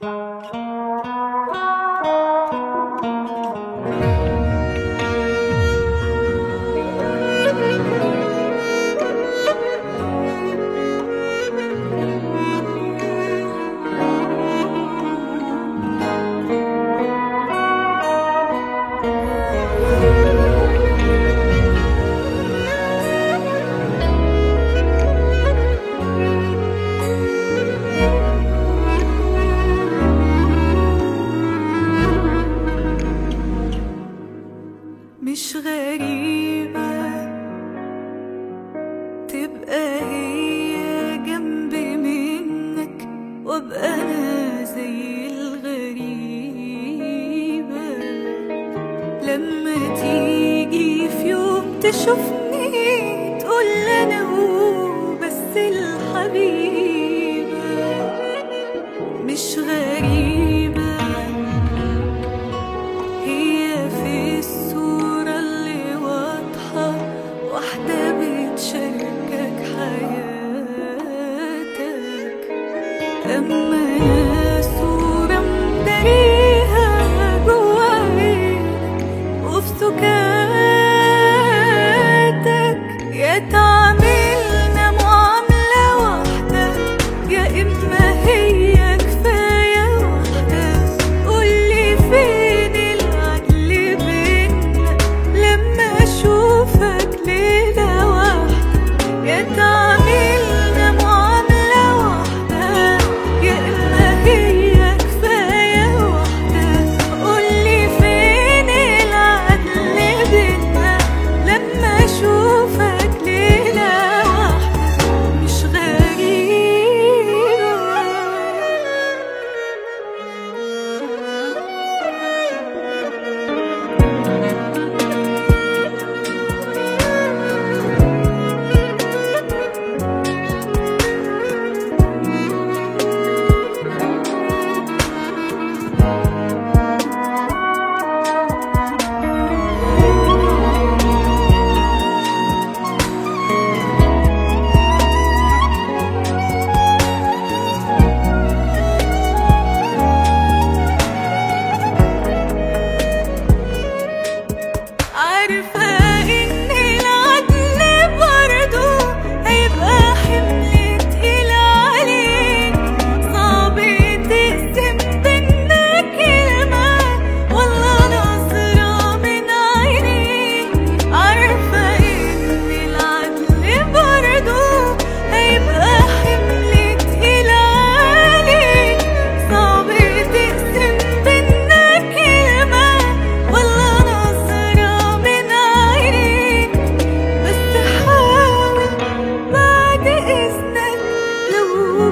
Música تبقى هي جنبي منك وابقى أنا زي الغريبة. لما تيجي في يوم تشوفني Am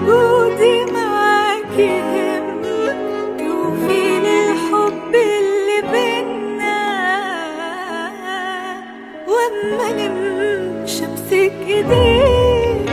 وجودي الحب اللي بينا. وأما لم شمسك ايديك